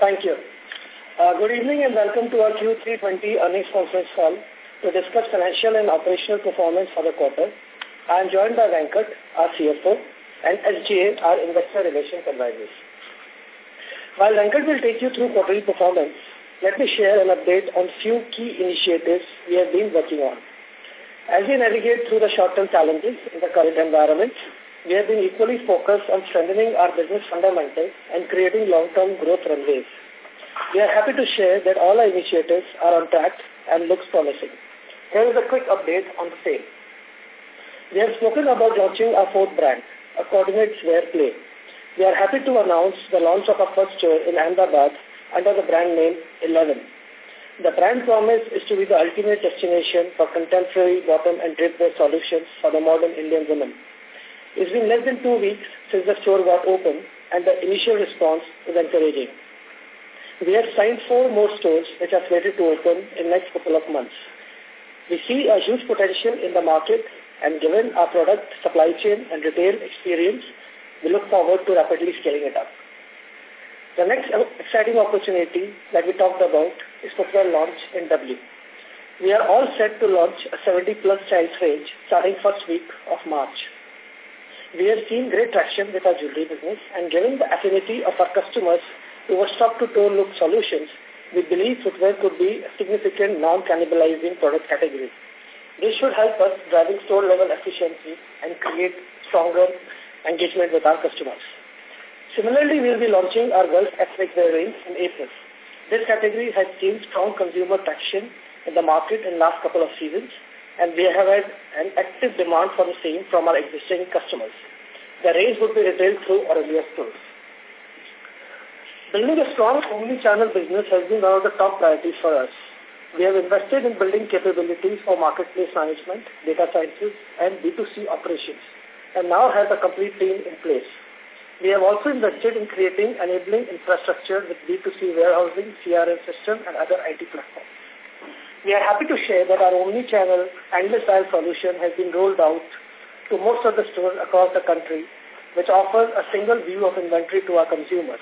Thank you. Uh, good evening and welcome to our Q3 20 earnings conference call to discuss financial and operational performance for the quarter. I am joined by Venkat, our CFO, and SGA, our investor relations advisors. While Venkat will take you through quarterly performance, let me share an update on few key initiatives we have been working on. As we navigate through the short-term challenges in the current environment, we have been equally focused on strengthening our business fundamentals and creating long-term growth runways. We are happy to share that all our initiatives are on track and looks promising. Here is a quick update on the same. We have spoken about launching our fourth brand, a coordinates wear play. We are happy to announce the launch of our first store in Ahmedabad under the brand name Elleven. The brand promise is to be the ultimate destination for contemporary bottom and drapewear solutions for the modern Indian woman. It's been less than two weeks since the store got open and the initial response is encouraging. We have signed four more stores which are slated to open in next couple of months. We see a huge potential in the market and given our product supply chain and retail experience, we look forward to rapidly scaling it up. The next exciting opportunity that we talked about is footwear launch in W. We are all set to launch a 70-plus styles range starting first week of March. We have seen great traction with our jewelry business and given the affinity of our customers towards top-to-toe look solutions, we believe footwear could be a significant non-cannibalizing product category. This should help us driving store-level efficiency and create stronger engagement with our customers. Similarly, we will be launching our girls ethnic wear range in April. This category has seen strong consumer traction in the market in last couple of seasons, and we have had an active demand for the same from our existing customers. The range would be retailed through Aurelia stores. Building a strong omni-channel business has been one of the top priorities for us. We have invested in building capabilities for marketplace management, data sciences, and B2C operations, and now have a complete team in place. We have also invested in creating enabling infrastructure with B2C warehousing, CRM system, and other IT platforms. We are happy to share that our omni-channel endless aisle solution has been rolled out to most of the stores across the country, which offers a single view of inventory to our consumers.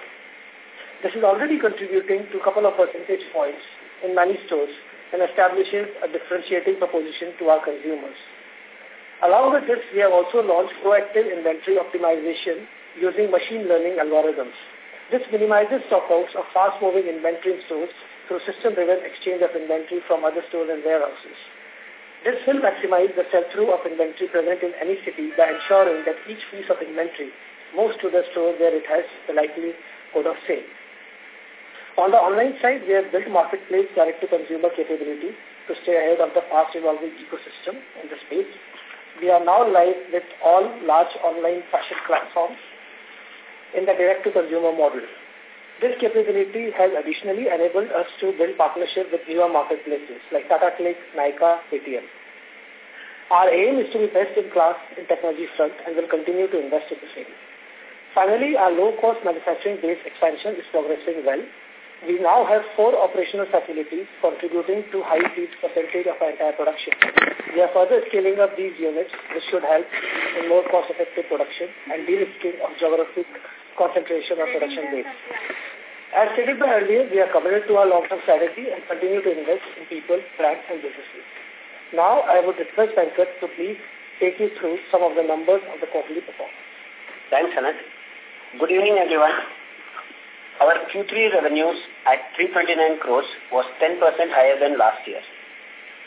This is already contributing to a couple of percentage points in many stores and establishes a differentiating proposition to our consumers. Along with this, we have also launched proactive inventory optimization using machine learning algorithms. This minimizes stockouts of fast-moving inventory in stores through system-driven exchange of inventory from other stores and warehouses. This will maximize the sell-through of inventory present in any city by ensuring that each piece of inventory moves to the store where it has the likelihood of sale. On the online side, we have built marketplace direct-to-consumer capability to stay ahead of the fast-evolving ecosystem in the space. We are now live with all large online fashion platforms in the direct-to-consumer model. This capability has additionally enabled us to build partnership with newer marketplaces like Tata CLiQ, Nykaa, Paytm. Our aim is to be best in class in technology front and will continue to invest in the same. Finally, our low-cost manufacturing base expansion is progressing well we now have four operational facilities contributing to high percentage of our entire production. We are further scaling up these units, which should help in more cost-effective production and de-risking of geographic concentration of production base. As stated by earlier, we are committed to our long-term strategy and continue to invest in people, brands, and businesses. Now, I would request Venkat to please take you through some of the numbers of the quarterly performance. Thanks, Anant. Good evening, everyone. Our Q3 revenues at 329 crores was 10% higher than last year.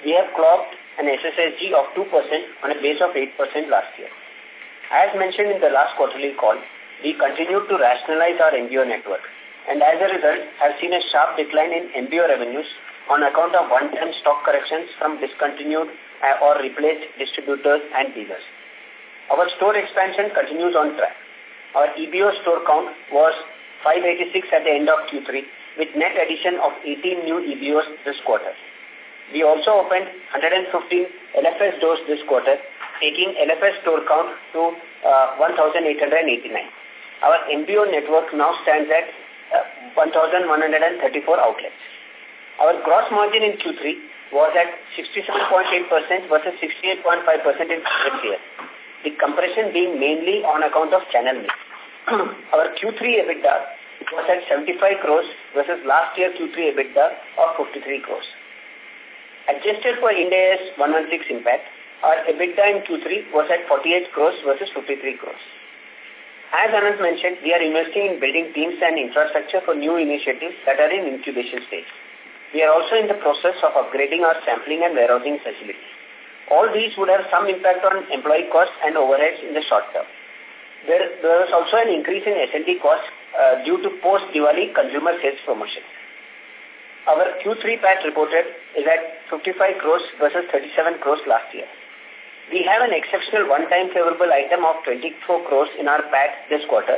We have clocked an SSSG of 2% on a base of 8% last year. As mentioned in the last quarterly call, we continued to rationalize our MBO network and as a result have seen a sharp decline in MBO revenues on account of one-time stock corrections from discontinued uh, or replaced distributors and dealers. Our store expansion continues on track. Our EBO store count was 586 at the end of Q3 with net addition of 18 new EBOs this quarter. We also opened 115 LFS doors this quarter, taking LFS store count to uh, 1,889. Our MBO network now stands at 1,134 outlets. Our gross margin in Q3 was at 67.8% versus 68.5% in previous year. The compression being mainly on account of channel mix. Our Q3 EBITDA was at 75 crores versus last year Q3 EBITDA of 53 crores. Adjusted for Ind AS 116 impact, our EBITDA in Q3 was at 48 crores versus 53 crores. As Anand mentioned, we are investing in building teams and infrastructure for new initiatives that are in incubation stage. We are also in the process of upgrading our sampling and warehousing facilities. All these would have some impact on employee costs and overheads in the short term. There, there is also an increase in S&D costs uh, due to post-Diwali consumer sales promotion. Our Q3 PAT reported is at 55 crores versus 37 crores last year. We have an exceptional one-time favorable item of 24 crores in our PAT this quarter,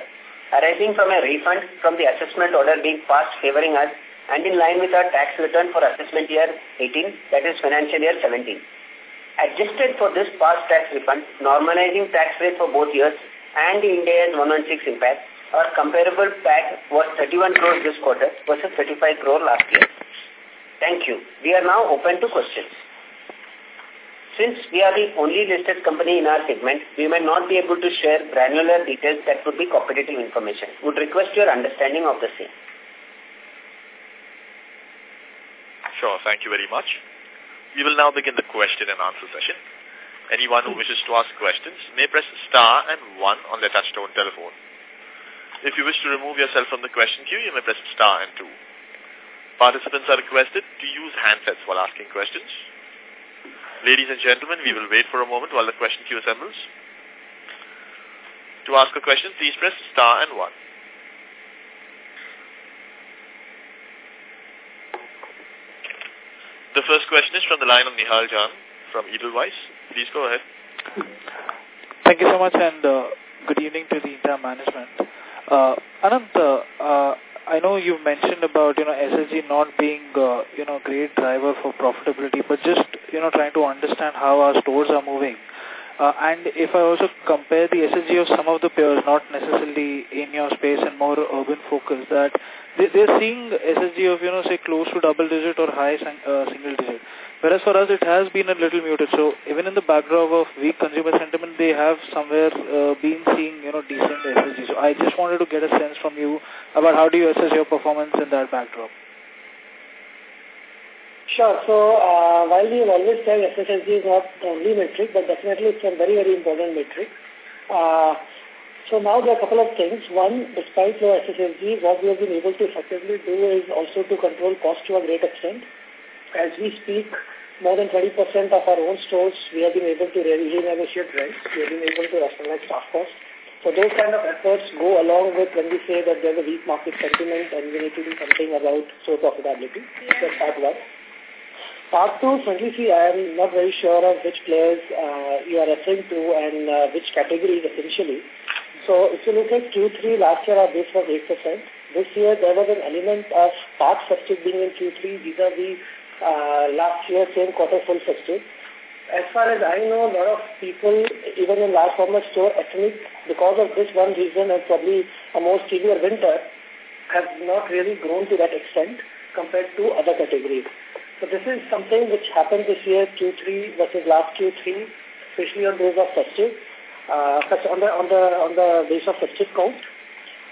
arising from a refund from the assessment order being passed favoring us and in line with our tax return for assessment year 18, that is financial year 17. Adjusted for this past tax refund, normalizing tax rate for both years and the Ind AS 116 impact, our comparable PAT was 31 crores this quarter versus 35 crore last year. Thank you. We are now open to questions. Since we are the only listed company in our segment, we may not be able to share granular details that could be competitive information. Would request your understanding of the same. Sure, thank you very much. We will now begin the question and answer session. Anyone who wishes to ask questions may press star and one on their touchtone telephone. If you wish to remove yourself from the question queue, you may press star and two. Participants are requested to use handsets while asking questions. Ladies and gentlemen, we will wait for a moment while the question queue assembles. To ask a question, please press star and one. The first question is from the line of Nihal Jham from Edelweiss. Please go ahead. Thank you so much and uh, good evening to the entire management. Uh, Anant, uh, uh, I know you've mentioned about, you know, SSG not being, uh, you know, great driver for profitability, but just, you know, trying to understand how our stores are moving. Uh, and if I also compare the SSG of some of the peers, not necessarily in your space and more urban focus, that they, they're seeing SSG of, you know, say close to double digit or high uh, single digit. Whereas for us, it has been a little muted. So even in the backdrop of weak consumer sentiment, they have somewhere uh, been seeing, you know, decent SSG. So I just wanted to get a sense from you about how do you assess your performance in that backdrop. Sure. So uh, while we always say SSSG is not the only metric, but definitely it's a very, very important metric. Uh, so now there are a couple of things. One, despite low SSSG, what we have been able to effectively do is also to control cost to a great extent. As we speak, more than 20% of our own stores, we have been able to renegotiate rents. We have been able to rationalize staff costs. So those kind of efforts go along with when we say that there's a weak market sentiment and we need to do something about store profitability. Yeah. That's part one. Part two, frankly, see, I am not very sure of which players uh, you are referring to and uh, which categories essentially. So if you look at Q3, last year our base was 8%. This year there was an element of part festive being in Q3 vis-a-vis -vis uh, last year, same quarter full festive. As far as I know, a lot of people, even in large format store, ethnic, because of this one reason and probably a more severe winter, have not really grown to that extent compared to other categories. So this is something which happened this year, Q3 versus last Q3, especially on days of festive, uh, on the on the on the base of festive count.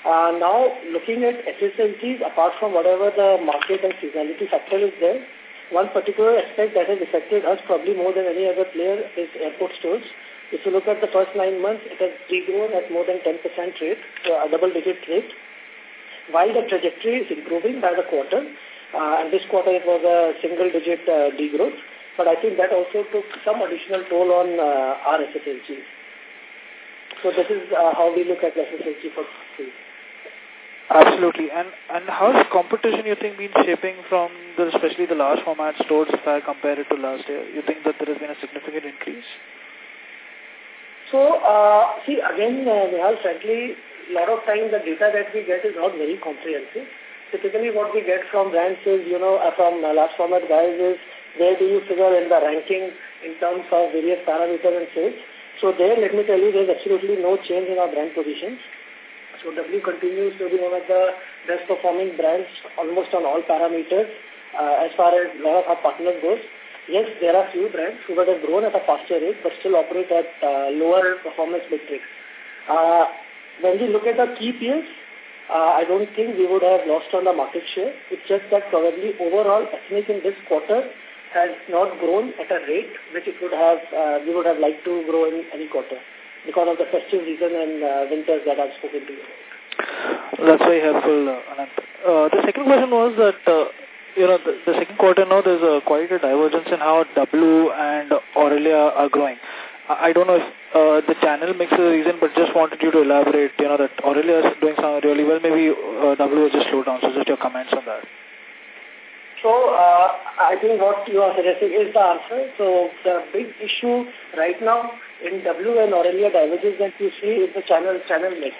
Uh, now, looking at SSLGs, apart from whatever the market and seasonality factor is there, one particular aspect that has affected us probably more than any other player is airport stores. If you look at the first nine months, it has degrown at more than 10% rate, a double-digit rate. While the trajectory is improving by the quarter, uh, and this quarter it was a single-digit uh, degrowth, but I think that also took some additional toll on uh, our SSLG. So this is uh, how we look at SSLG for Q3. Absolutely. And and how's competition, you think, been shaping from the, especially the large format stores if I compare it to last year? You think that there has been a significant increase? So, uh, see, again, uh, Nihal, frankly, a lot of times the data that we get is not very comprehensive. Typically what we get from brands is, you know, uh, from uh, large format guys is where do you figure in the ranking in terms of various parameters and sales. So there, let me tell you, there's absolutely no change in our brand positions. So W continues to be one of the best performing brands almost on all parameters uh, as far as lot of our partners goes. Yes, there are few brands who have grown at a faster rate but still operate at uh, lower performance metrics. Uh, when we look at the key peers, uh, I don't think we would have lost on the market share. It's just that probably overall ethnic in this quarter has not grown at a rate which it would have, uh, we would have liked to grow in any quarter because of the festive season and uh, winters that I've spoken to you. That's very helpful, uh. Uh, the second question was that, uh, you know, the, the second quarter now there's a quite a divergence in how W and Aurelia are growing. I don't know if uh, the channel makes a reason, but just wanted you to elaborate, you know, that Aurelia is doing something really well. Maybe uh, W has just slowed down. So just your comments on that. So, uh, I think what you are suggesting is the answer. So, the big issue right now in W and Aurelia divergence that you see is the channel channel mix.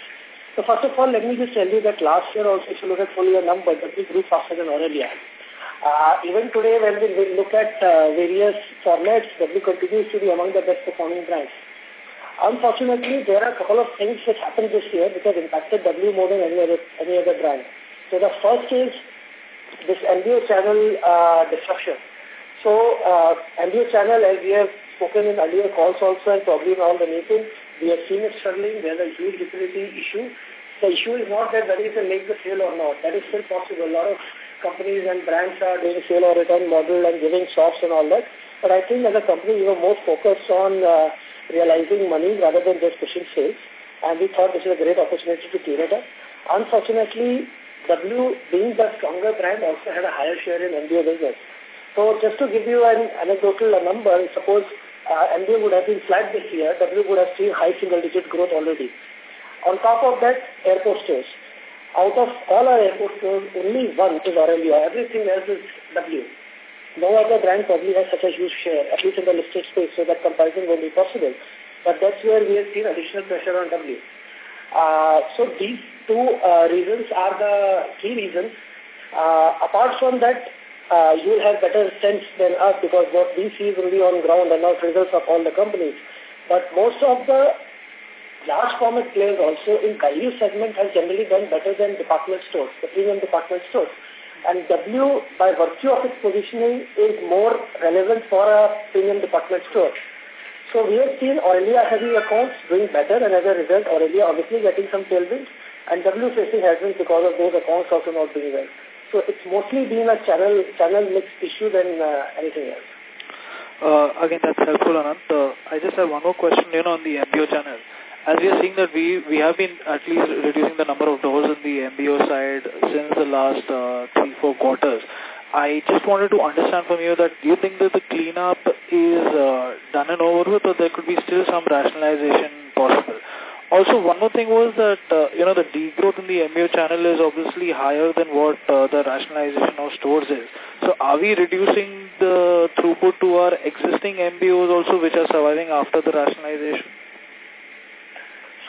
So, first of all, let me just tell you that last year also, if you look at full year number, W grew faster than Aurelia. Uh, even today, when we look at uh, various formats, W continues to be among the best performing brands. Unfortunately, there are a couple of things which happened this year which have impacted W more than any other, any other brand. So the first is this MBO channel uh, disruption. So uh, MBO channel, as we have spoken in earlier calls also and probably in all the meetings, we have seen it struggling. There's a huge liquidity issue. The issue is not that whether you can make the sale or not. That is still possible. A lot of companies and brands are doing sale or return model and giving shops and all that. But I think as a company, we were more focused on uh, realizing money rather than just pushing sales. And we thought this is a great opportunity to clear it up. Unfortunately, W, being the stronger brand, also had a higher share in MBO business. So just to give you an anecdotal number, suppose uh, MBO would have been flat this year, W would have seen high single-digit growth already. On top of that, airport stores. Out of all our airport stores, only one is Aurelia. Everything else is W. No other brand probably has such a huge share, at least in the listed space, so that comparison won't be possible. But that's where we have seen additional pressure on W. Uh, so these two uh, reasons are the key reasons. Uh, apart from that, uh, you will have better sense than us because what we see is really on ground and not results of all the companies. But most of the large format players also in value segment has generally done better than department stores, the premium department stores. And W, by virtue of its positioning, is more relevant for a premium department store. So we have seen Aurelia heavy accounts doing better and as a result Aurelia obviously getting some tailwind and W facing headwinds because of those accounts also not doing well. So it's mostly been a channel channel mix issue than uh, anything else. Uh, again, that's helpful, Anant. Uh, I just have one more question, you know, on the MBO channel. As we are seeing that we, we have been at least reducing the number of doors in the MBO side since the last uh, three, four quarters. I just wanted to understand from you that do you think that the cleanup is uh, done and over with or there could be still some rationalization possible? Also, one more thing was that, uh, you know, the degrowth in the MBO channel is obviously higher than what uh, the rationalization of stores is. So are we reducing the throughput to our existing MBOs also which are surviving after the rationalization?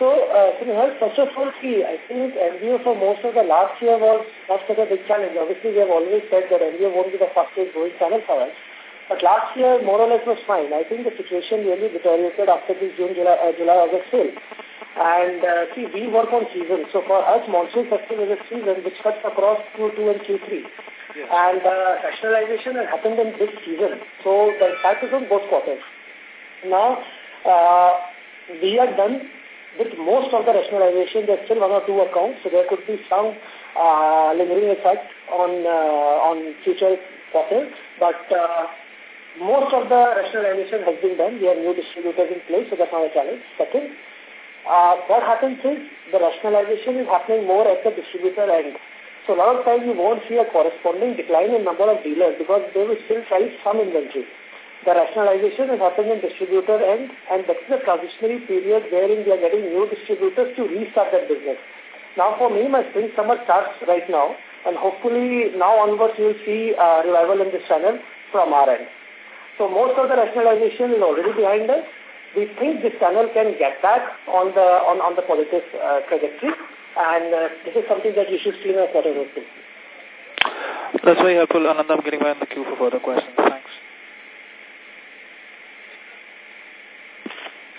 So, uh, first of all, see, I think MBO for most of the last year was not such a big challenge. Obviously, we have always said that MBO won't be the fastest growing channel for us. But last year, more or less, was fine. I think the situation really deteriorated after this June, July, uh, July August sale. And uh, see, we work on season. So for us, monsoon festival is a season which cuts across Q2 and Q3. Yes. And uh, rationalization has happened in this season. So the impact is on both quarters. Now, uh, we are done with most of the rationalization, there's still one or two accounts, so there could be some uh, lingering effect on uh, on future quarters. But uh, most of the rationalization has been done. We have new distributors in place, so that's not a challenge. Second, uh, what happens is the rationalization is happening more at the distributor end. So a lot of times you won't see a corresponding decline in number of dealers because they will still carry some inventory the rationalization is happening in distributor end and that's the transitionary period wherein we are getting new distributors to restart that business. Now for me, my spring summer starts right now and hopefully now onwards you will see uh, revival in this channel from our end. So most of the rationalization is already behind us. We think this channel can get back on the on, on the positive uh, trajectory and uh, this is something that you should see in a quarter or two. That's very helpful, Ananda. I'm getting back in the queue for further questions. Thanks.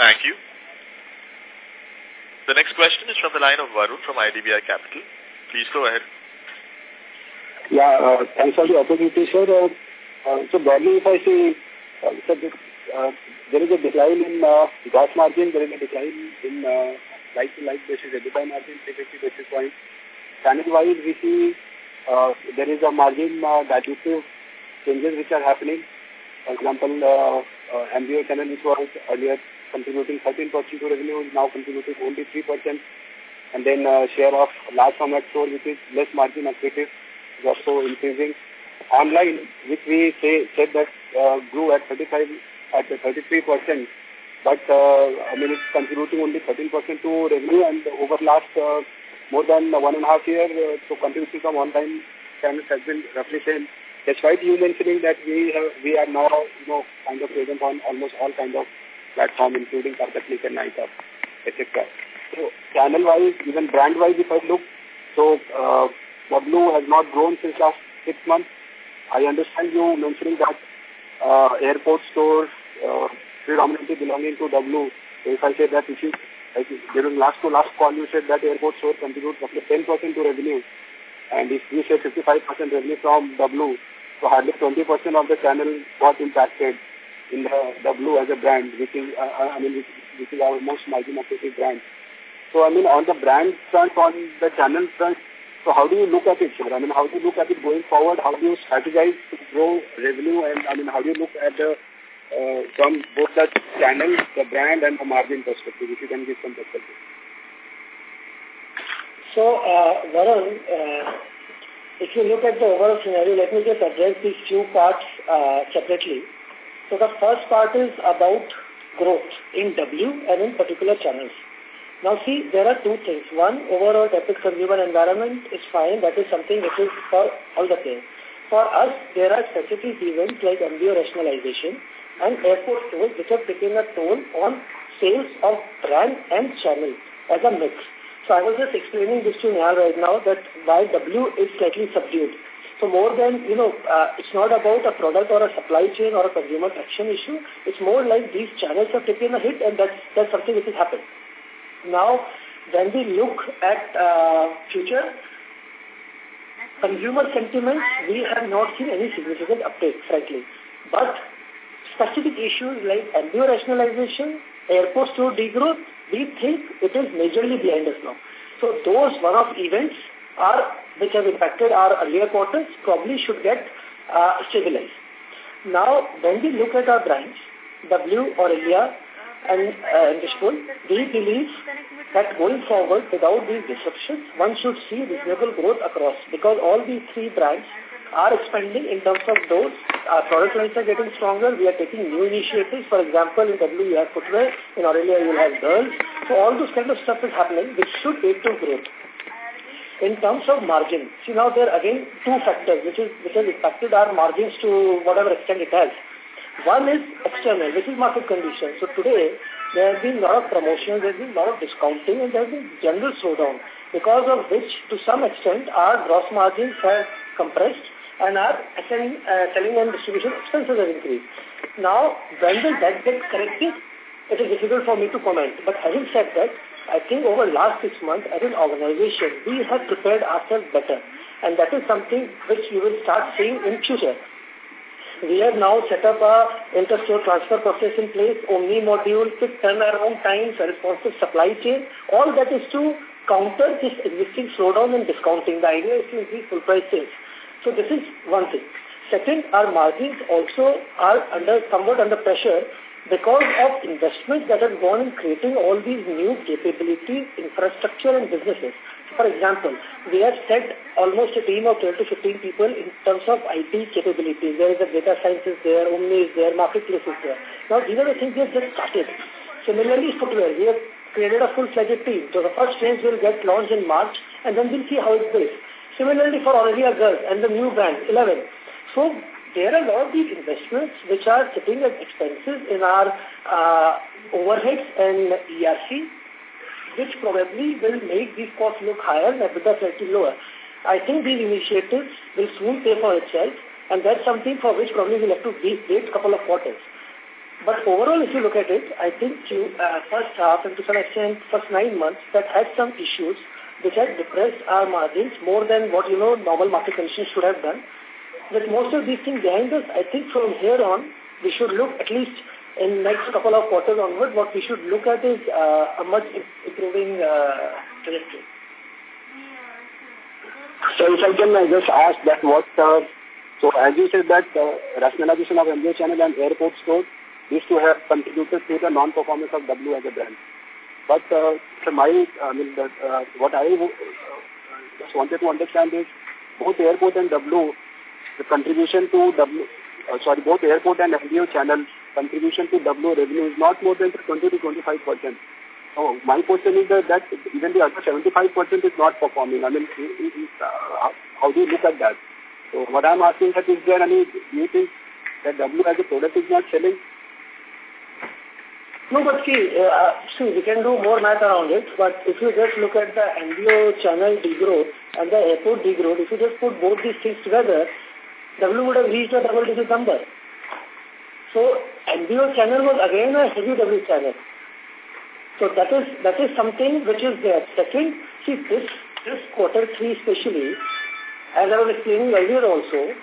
Thank you. The next question is from the line of Varun from IDBI Capital. Please go ahead. Yeah, uh, thanks for the opportunity, sir. Uh, uh, so broadly, if I see, uh, so uh, there is a decline in uh, gross margin, there is a decline in uh, like-to-like basis, EBITDA margin, 50 basis points. channel-wise, we see uh, there is a margin uh, dilutive changes which are happening. For example, uh, uh, MBO channel which was earlier contributing 13% to revenue is now contributing only 3%. And then uh, share of large format store which is less margin accretive is also increasing. Online, which we say said that uh, grew at 35 at 33%, but uh, I mean it's contributing only 13% to revenue and over last uh, more than one and a half year, uh, so contribution from online channels has been roughly same. Despite you mentioning that we have, we are now you know kind of present on almost all kind of platform, including Tata CLiQ and etc. So channel-wise, even brand-wise, if I look, so uh, has not grown since last six months. I understand you mentioning that uh, airport stores uh, predominantly belonging to W. So if I say that if you, like during last to last call, you said that airport stores contribute roughly 10% to revenue. And if you say 55% revenue from W, so hardly 20% of the channel got impacted in the blue as a brand, which is, uh, uh I mean, which, which is our most margin accretive brand. So, I mean, on the brand front, on the channel front, so how do you look at it, sir? I mean, how do you look at it going forward? How do you strategize to grow revenue? And, I mean, how do you look at the, uh, from both the channel, the brand, and the margin perspective, if you can give some perspective? So, uh, Varun, uh, if you look at the overall scenario, let me just address these two parts uh, separately. So the first part is about growth in W and in particular channels. Now see, there are two things. One, overall tepid consumer environment is fine. That is something which is for all the players. For us, there are specific events like MBO rationalization and airport stores which have taken a toll on sales of brand and channel as a mix. So I was just explaining this to Nihal right now that why W is slightly subdued. So more than, you know, uh, it's not about a product or a supply chain or a consumer traction issue. It's more like these channels have taken a hit and that's, that's something which has happened. Now, when we look at uh, future, consumer sentiments, we have not seen any significant uptake, frankly. But specific issues like MBO rationalization, airport store degrowth, we think it is majorly behind us now. So those one-off events are, which have impacted our earlier quarters, probably should get uh, stabilized. Now, when we look at our brands, W or India, and uh, we believe that going forward without these disruptions, one should see reasonable growth across because all these three brands are expanding in terms of those. Our product lines are getting stronger. We are taking new initiatives. For example, in W you have footwear, in Aurelia you will have girls. So all those kind of stuff is happening which should aid to growth. In terms of margin, see now there are again two factors which is which has impacted our margins to whatever extent it has. One is external, which is market conditions. So today, there have been a lot of promotions, there has been a lot of discounting, and there has been general slowdown, because of which, to some extent, our gross margins have compressed and our uh, selling and distribution expenses have increased. Now, when will that get corrected? It is difficult for me to comment. But having said that, I think over the last six months, as an organization, we have prepared ourselves better. And that is something which you will start seeing in future. We have now set up a inter-store transfer process in place, Omni module, quick turnaround times, responsive supply chain. All that is to counter this existing slowdown in discounting. The idea is to increase full price sales. So this is one thing. Second, our margins also are under somewhat under pressure because of investments that have gone in creating all these new capabilities, infrastructure and businesses. For example, we have set almost a team of 12 to 15 people in terms of IT capabilities. There is a data sciences there, Omni is there, marketplace is there. Now, these are the things we have just started. Similarly, footwear, we have created a full-fledged team. So the first range will get launched in March, and then we'll see how it goes. Similarly, for Aurelia Girls and the new brand, 11. So there are a lot of these investments which are sitting as expenses in our uh, overheads and ERC which probably will make these costs look higher and EBITDA slightly lower. I think these initiatives will soon pay for itself, and that's something for which probably we'll have to wait a couple of quarters. But overall, if you look at it, I think you, uh, first half and to some extent first nine months that had some issues which had depressed our margins more than what, you know, normal market conditions should have done. With most of these things behind us, I think from here on, we should look at least in next couple of quarters onward, what we should look at is uh, a much improving uh, trajectory. So if I can uh, just ask that what, uh, so as you said that uh, rationalization of MBO channel and airport stores these two have contributed to the non-performance of W as a brand. But uh, my, I mean, the, uh, what I uh, just wanted to understand is both airport and W, the contribution to W, uh, sorry, both airport and MBO channel contribution to W revenue is not more than 20 to 25 percent. So my question is that, that even the other 75 percent is not performing. I mean, uh, how do you look at that? So what I'm asking that is there any, do you think that W as a product is not selling? No, but see, uh, see, we can do more math around it, but if you just look at the MBO channel degrowth and the airport degrowth, if you just put both these things together, W would have reached a double-digit number. So, MBO channel was again a heavy W channel. So that is that is something which is there. Second, see this this quarter three especially, as I was explaining earlier also,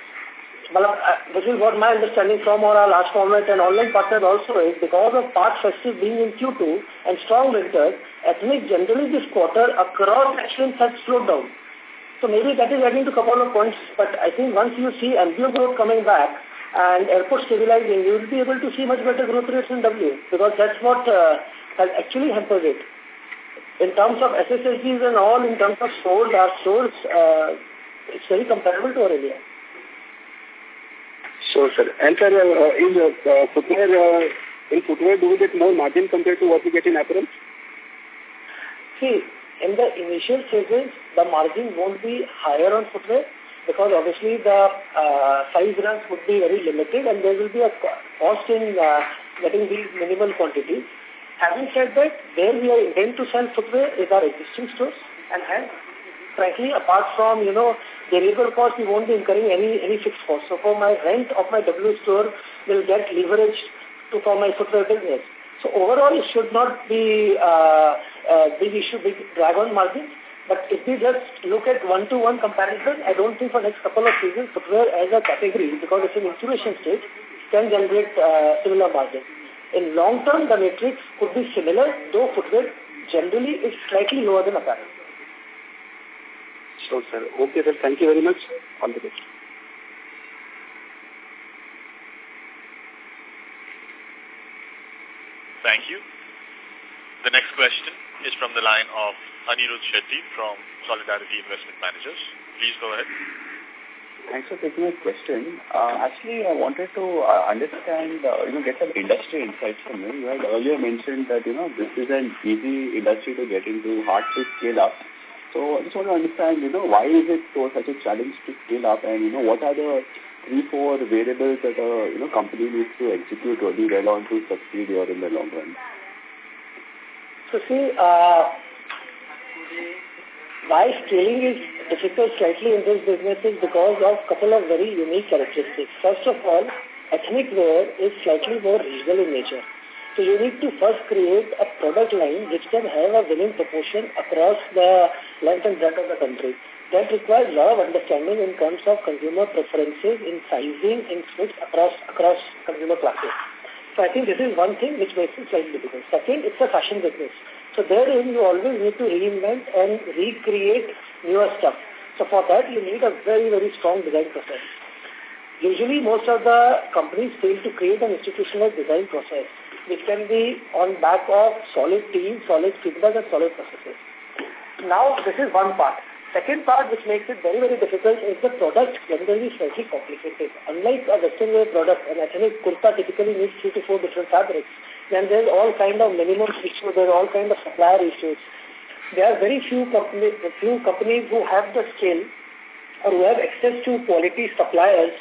uh, this is what my understanding from our large format and online partners also is because of part festive being in Q2 and strong winters, ethnic generally this quarter across sections has slowed down. So maybe that is adding to a couple of points, but I think once you see MBO growth coming back and airport stabilizing, you will be able to see much better growth rates in W because that's what uh, has actually hampered it. In terms of SSSGs and all, in terms of stores, our stores, uh, it's very comparable to Aurelia. Sure, sir. And sir, uh, in uh, footwear, uh, in footwear, do we get more margin compared to what we get in apparel? See, in the initial phases, the margin won't be higher on footwear because obviously the uh, size runs would be very limited and there will be a cost in uh, getting these minimal quantities. Having said that, where we are intent to sell footwear is our existing stores and hence frankly, apart from, you know, variable cost, we won't be incurring any, any fixed cost. So for my rent of my W store will get leveraged to for my footwear business. So overall, it should not be uh, uh, big issue, big drag on margins. But if we just look at one-to-one -one comparison, I don't think for next couple of seasons, footwear as a category, because it's an incubation stage, can generate uh, similar margins. In long term, the matrix could be similar, though footwear generally is slightly lower than apparel. Sure, sir. Okay, sir. Thank you very much. All the best. Thank you. The next question is from the line of Anirudh Shetty from Solidarity Investment Managers. Please go ahead. Thanks for taking my question. Uh, actually, I wanted to uh, understand, uh, you know, get some industry insights from you. You had earlier mentioned that, you know, this is an easy industry to get into, hard to scale up. So I just want to understand, you know, why is it so such a challenge to scale up and, you know, what are the three, four variables that a, you know, company needs to execute really well on to succeed here in the long run? So see, uh, why scaling is difficult slightly in this business is because of couple of very unique characteristics. First of all, ethnic wear is slightly more regional in nature. So you need to first create a product line which can have a winning proportion across the length and breadth of the country. That requires a lot of understanding in terms of consumer preferences, in sizing, in switch across across consumer classes. So I think this is one thing which makes it slightly difficult. Second, it's a fashion business. So therein you always need to reinvent and recreate newer stuff. So for that you need a very, very strong design process. Usually most of the companies fail to create an institutional design process which can be on back of solid team, solid feedback and solid processes. Now, this is one part. Second part which makes it very, very difficult is the product generally slightly complicated. Unlike a western wear product, an ethnic kurta typically needs three to four different fabrics. Then there's all kind of minimum issues, there are all kind of supplier issues. There are very few, company, few companies who have the skill or who have access to quality suppliers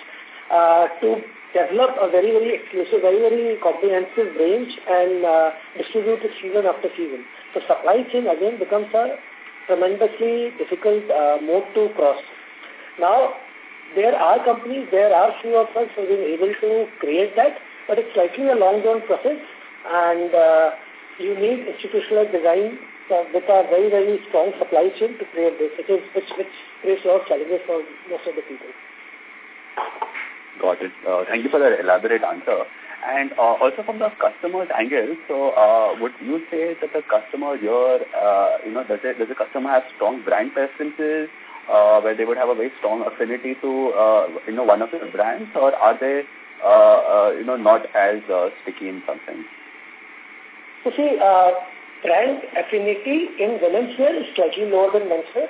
uh, to develop a very, very exclusive, very, very comprehensive range and uh, distribute it season after season. So supply chain again becomes a tremendously difficult uh, mode to cross. Now, there are companies, there are few of us who have been able to create that, but it's likely a long-term process and uh, you need institutional design uh, with a very, very strong supply chain to create this, which, is, which, which creates a lot of challenges for most of the people. Got it. Uh, thank you for that elaborate answer. And uh, also from the customer's angle, so uh, would you say that the customer here, uh, you know, does, it, does the customer have strong brand preferences uh, where they would have a very strong affinity to, uh, you know, one of the brands, or are they, uh, uh, you know, not as uh, sticky in some sense? So see, uh, brand affinity in women's wear is slightly lower than men's wear.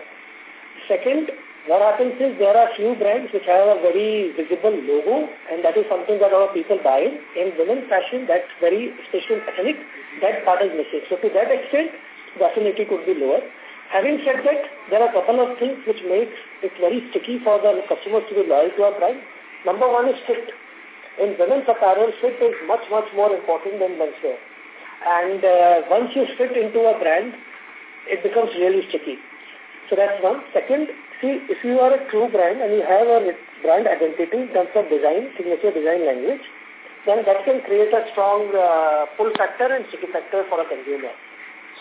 Second, what happens is there are few brands which have a very visible logo and that is something that our people buy. In women's fashion, that's very special ethnic. That part is missing. So to that extent, the affinity could be lower. Having said that, there are a couple of things which makes it very sticky for the customers to be loyal to our brand. Number one is fit. In women's apparel, fit is much, much more important than menswear. And uh, once you fit into a brand, it becomes really sticky. So that's one. Second, see, if you are a true brand and you have a brand identity in terms of design, signature design language, then that can create a strong uh, pull factor and sticky factor for a consumer.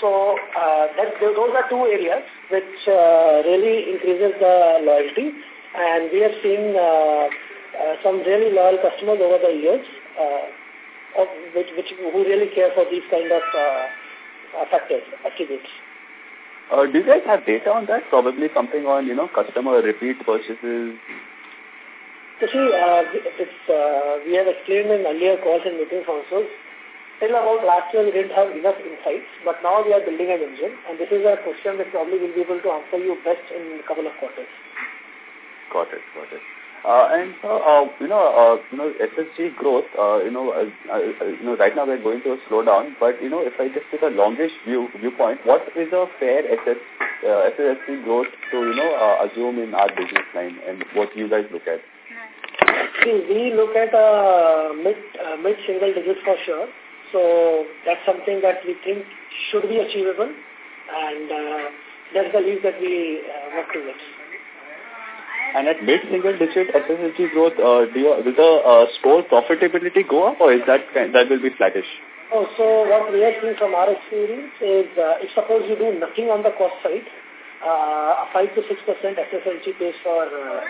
So uh, that, those are two areas which uh, really increases the loyalty. And we have seen uh, uh, some really loyal customers over the years uh, of which, which, who really care for these kind of uh, factors, attributes. Uh, do you guys have data on that? Probably something on, you know, customer repeat purchases. So see, uh, this, uh, we have explained in earlier calls and meetings also, till about last year we didn't have enough insights, but now we are building an engine, and this is a question that probably will be able to answer you best in a couple of quarters. Got it, got it. Uh, and so, uh, you know, uh, you know, SSG growth, uh, you know, uh, uh, you know, right now we're going through a slowdown, but, you know, if I just take a longish view, viewpoint, what is a fair SS, uh, SSG growth to, you know, uh, assume in our business line and what you guys look at? See, we look at uh, mid, uh, mid single digits for sure. So that's something that we think should be achievable and uh, that's the lead that we uh, work towards. And at mid-single digit SSG growth, uh, do you, will the uh, store profitability go up or is that that will be flattish? Oh, so what we have seen from our experience is uh, if suppose you do nothing on the cost side, uh, a 5 to 6% SSLG pays for uh.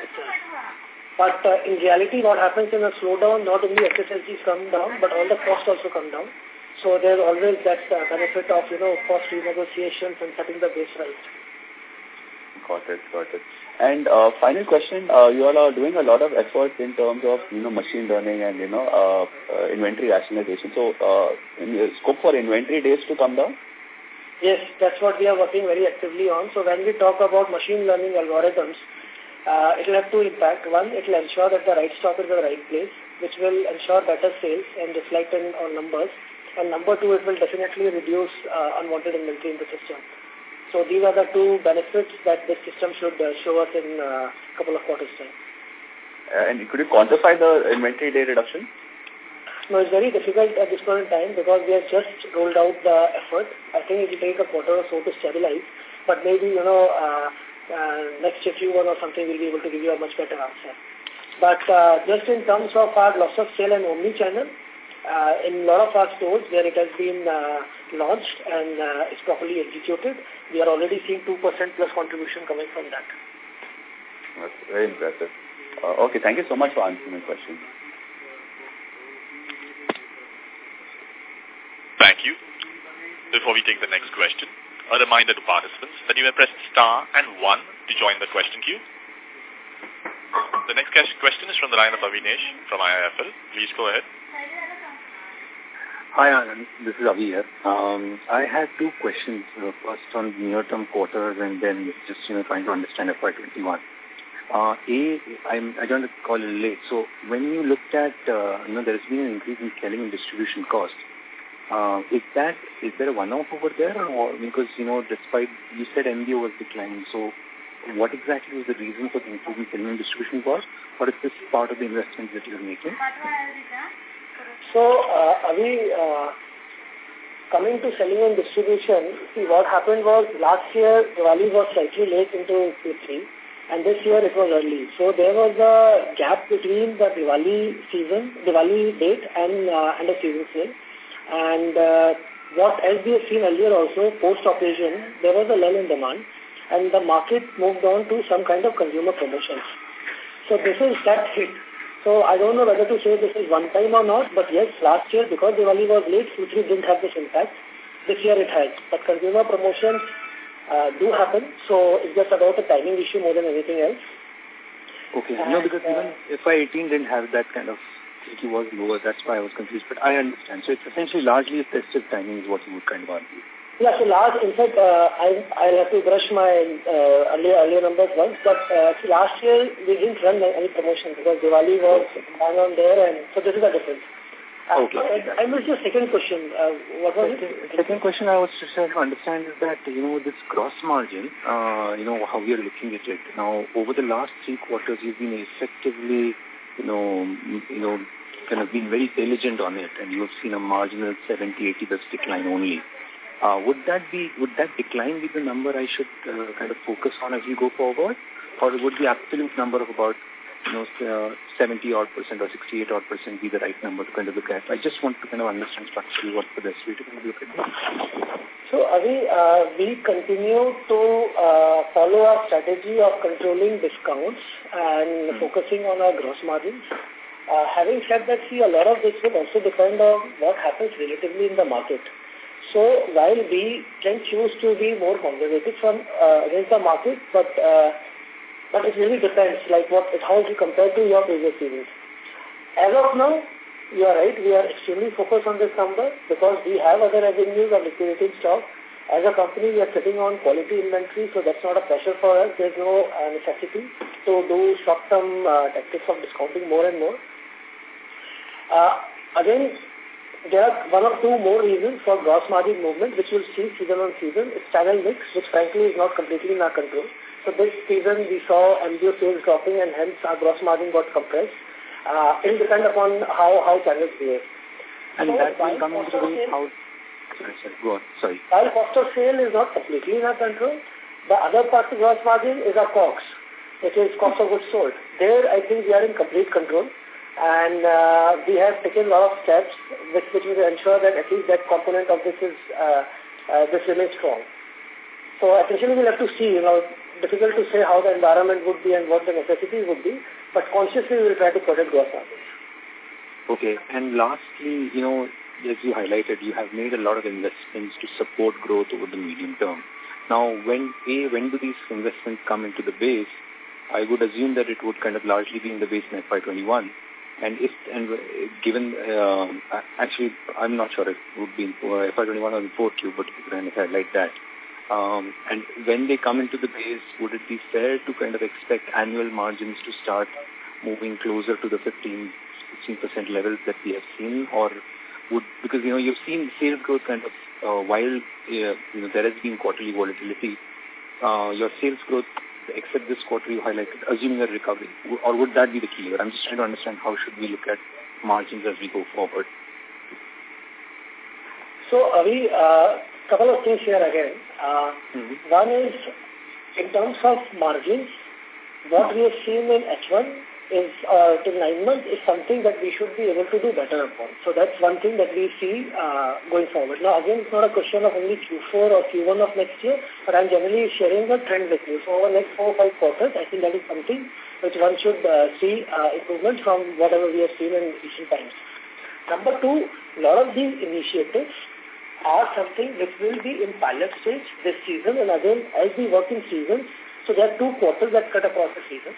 But uh, in reality, what happens in a slowdown, not only SSLGs come down, but all the costs also come down. So there's always that uh, benefit of, you know, cost renegotiations and setting the base right. Got it, got it. And uh, final question, uh, you all are doing a lot of efforts in terms of, you know, machine learning and, you know, uh, uh, inventory rationalization. So, uh, in scope for inventory days to come down? Yes, that's what we are working very actively on. So when we talk about machine learning algorithms, uh, it will have two impact. One, it will ensure that the right stock is in the right place, which will ensure better sales and reflect in on numbers. And number two, it will definitely reduce uh, unwanted inventory in the system. So these are the two benefits that this system should uh, show us in a uh, couple of quarters' time. Uh, and could you quantify the inventory day reduction? No, it's very difficult at this point in time because we have just rolled out the effort. I think it will take a quarter or so to stabilize. But maybe, you know, uh, uh, next Q1 or something we'll be able to give you a much better answer. But uh, just in terms of our loss of sale and omni-channel, uh, in a lot of our stores where it has been uh, launched and uh, is properly executed, we are already seeing 2% plus contribution coming from that. That's very impressive. Uh, okay, thank you so much for answering my question. Thank you. Before we take the next question, a reminder to participants that you may press star and one to join the question queue. The next question is from the line of Avinesh from IIFL. Please go ahead. Hi, Anant. This is Avi here. Um, I had two questions. Uh, first on near-term quarters and then just, you know, trying to understand FY21. Uh, A, I'm, I joined the call late. So when you looked at, uh, you know, there's been an increase in selling and distribution costs. Uh, is that, is there a one-off over there? Or because, you know, despite, you said MBO was declining. So what exactly was the reason for the improvement in selling and distribution costs? Or is this part of the investments that you're making? So, uh, Avi, uh, coming to selling and distribution, see what happened was last year Diwali was slightly late into Q3 and this year it was early. So there was a gap between the Diwali season, Diwali date and, uh, and the season sale. And uh, what as we have seen earlier also, post-occasion, there was a lull in demand and the market moved on to some kind of consumer promotions. So this is that hit. So I don't know whether to say this is one time or not, but yes, last year because Diwali was late, Q3 didn't have this impact. This year it has. But consumer promotions uh, do happen. So it's just about a timing issue more than anything else. Okay. And, no, because uh, even FY18 didn't have that kind of it was lower. That's why I was confused. But I understand. So it's essentially largely a festive timing is what you would kind of argue. Yeah, so last, in fact, uh, I, I'll have to brush my uh, earlier, earlier numbers once, but uh, last year we didn't run any promotion because Diwali was bang on there, and so this is a difference. Uh, okay. I, I missed your second question. Uh, what was second, it? Second question I was just trying to understand is that, you know, this gross margin, uh, you know, how we are looking at it. Now, over the last three quarters, you've been effectively, you know, you know, kind of been very diligent on it, and you have seen a marginal 70, 80 basis decline only. Uh, would that be would that decline be the number I should uh, kind of focus on as we go forward, or would the absolute number of about you know uh, 70 odd percent or 68 odd percent be the right number to kind of look at? I just want to kind of understand structurally what the best way to kind of look at. So, Avi, uh, we continue to uh, follow our strategy of controlling discounts and hmm. focusing on our gross margins. Uh, having said that, see, a lot of this will also depend on what happens relatively in the market. So while we can choose to be more conservative from uh, against the market, but uh, but it really depends, like what how you compare to your previous series. As of now, you are right. We are extremely focused on this number because we have other avenues of liquidating stock. As a company, we are sitting on quality inventory, so that's not a pressure for us. There's no uh, necessity to do short-term uh, tactics of discounting more and more. Uh, again, there are one or two more reasons for gross margin movement, which we'll see season on season. It's channel mix, which frankly is not completely in our control. So this season we saw MBO sales dropping and hence our gross margin got compressed. Uh, it will depend upon how, how channels behave. And so that will come into the how... Sorry, sorry, go on, sorry. While cost of sale is not completely in our control, the other part of gross margin is our COGS, which is cost of goods sold. There, I think we are in complete control and uh, we have taken a lot of steps which, which will ensure that at least that component of this is uh, uh, this remains strong. So essentially we'll have to see, you know, difficult to say how the environment would be and what the necessities would be, but consciously we'll try to protect gross margins. Okay, and lastly, you know, as you highlighted, you have made a lot of investments to support growth over the medium term. Now, when A, when do these investments come into the base? I would assume that it would kind of largely be in the base in FY21. And if and given uh, actually, I'm not sure it would be in FY21 or in 4Q, but you can highlight that. Um, and when they come into the base, would it be fair to kind of expect annual margins to start moving closer to the 15, 16% levels that we have seen, or would because you know you've seen sales growth kind of uh, while uh, you know there has been quarterly volatility, uh, your sales growth except this quarter you highlighted, assuming a recovery? Or would that be the key? I'm just trying to understand how should we look at margins as we go forward. So, Avi, a uh, couple of things here again. Uh, mm -hmm. One is, in terms of margins, what we have seen in H1 is uh, till nine months is something that we should be able to do better upon. So that's one thing that we see uh, going forward. Now again, it's not a question of only Q4 or Q1 of next year, but I'm generally sharing the trend with you. So over next four or five quarters, I think that is something which one should uh, see uh, improvement from whatever we have seen in recent times. Number two, a lot of these initiatives are something which will be in pilot stage this season and again as we work in seasons. So there are two quarters that cut across the season.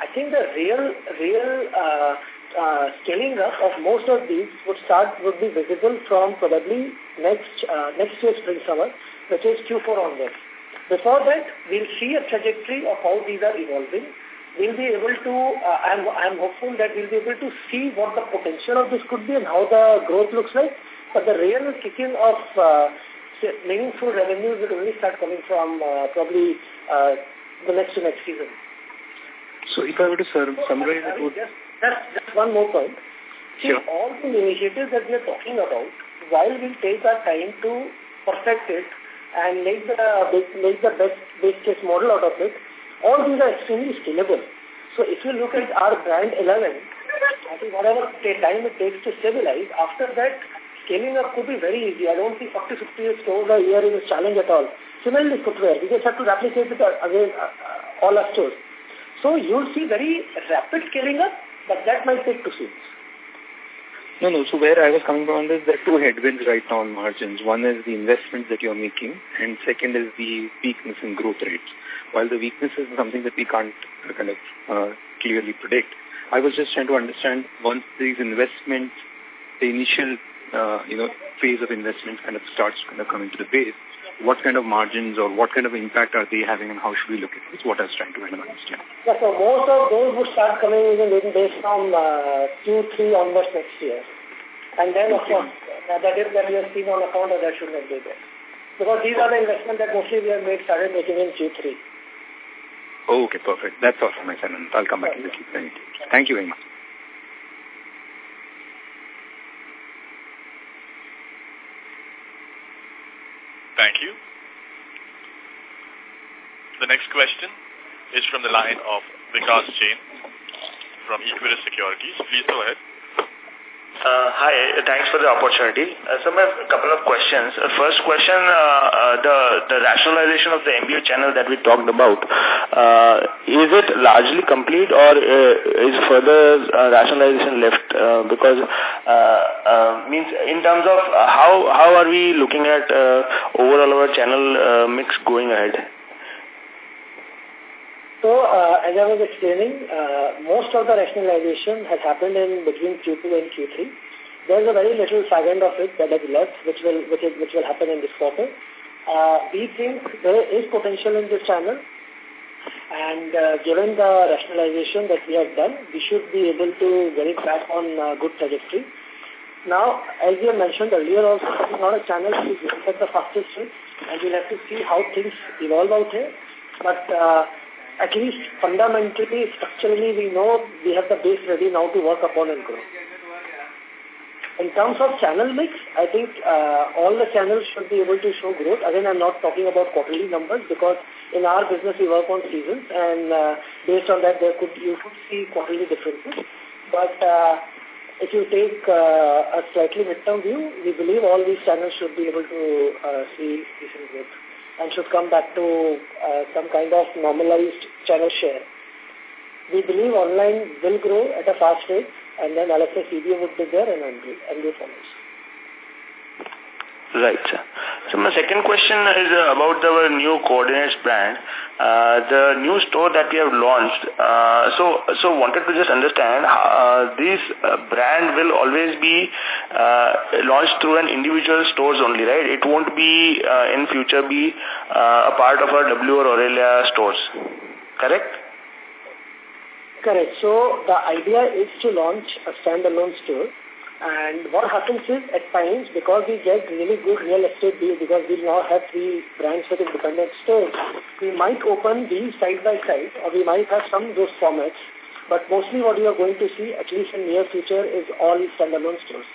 I think the real, real uh, uh, scaling up of most of these would start, would be visible from probably next, uh, next year spring summer, which is Q4 onwards. Before that, we'll see a trajectory of how these are evolving. We'll be able to, uh, I'm, I'm hopeful that we'll be able to see what the potential of this could be and how the growth looks like. But the real kicking of uh, meaningful revenues will only start coming from uh, probably uh, the next to next season. So if I were to summarize it would... Just, just, just one more point. See, sure. all the initiatives that we are talking about, while we take our time to perfect it and make the, make the best base case model out of it, all these are extremely scalable. So if you look at our brand Elleven, I think whatever time it takes to stabilize, after that, scaling up could be very easy. I don't see 40, 50 stores a year is a challenge at all. Similarly, footwear, we just have to replicate it again, uh, all our stores. So you'll see very rapid scaling up, but that might take two seasons. No, no. So where I was coming from is there are two headwinds right now on margins. One is the investments that you're making, and second is the weakness in growth rates. While the weakness is something that we can't uh, kind of uh, clearly predict, I was just trying to understand once these investments, the initial uh, you know phase of investment kind of starts kind of coming to the base, what kind of margins or what kind of impact are they having and how should we look at it? Is what I was trying to understand. Yeah, so most of those would start coming in based from uh, Q3 onwards next year. And then, of course, uh, that is that we have seen on account of that should not be there. Because these are the investments that mostly we have made, started making in Q3. Oh, okay, perfect. That's all from my side. I'll come back to the Thank you very much. Thank you. The next question is from the line of Vikas Jain from Equirus Securities. Please go ahead. Uh, hi, thanks for the opportunity. Uh, so, I have a couple of questions. Uh, first question, uh, uh, the, the rationalization of the MBO channel that we talked about, uh, is it largely complete or is further rationalization left? Because means in terms of how, how are we looking at overall our channel mix going ahead? So, uh, as I was explaining, uh, most of the rationalization has happened in between Q2 and Q3. There's a very little fragment of it that has left, which will which, is, which will happen in this quarter. Uh, we think there is potential in this channel, and uh, given the rationalization that we have done, we should be able to get it back on uh, good trajectory. Now, as you mentioned earlier also, it's not a channel which is at the fastest rate, and we'll have to see how things evolve out here. But uh, at least fundamentally, structurally, we know we have the base ready now to work upon and grow. In terms of channel mix, I think uh, all the channels should be able to show growth. Again, I'm not talking about quarterly numbers because in our business we work on seasons and uh, based on that there could you could see quarterly differences. But uh, if you take uh, a slightly midterm view, we believe all these channels should be able to uh, see decent growth and should come back to uh, some kind of normalized channel share. We believe online will grow at a fast rate and then LFS EBO would be there and MBO follows. Right. So my second question is about our new coordinates brand, uh, the new store that we have launched. Uh, so, so wanted to just understand, uh, this uh, brand will always be uh, launched through an individual stores only, right? It won't be uh, in future be uh, a part of our W or Aurelia stores, correct? Correct. So the idea is to launch a standalone store and what happens is, at times, because we get really good real estate deals, because we now have three brands with independent stores, we might open these side by side, or we might have some of those formats. But mostly what you are going to see, at least in near future, is all standalone stores.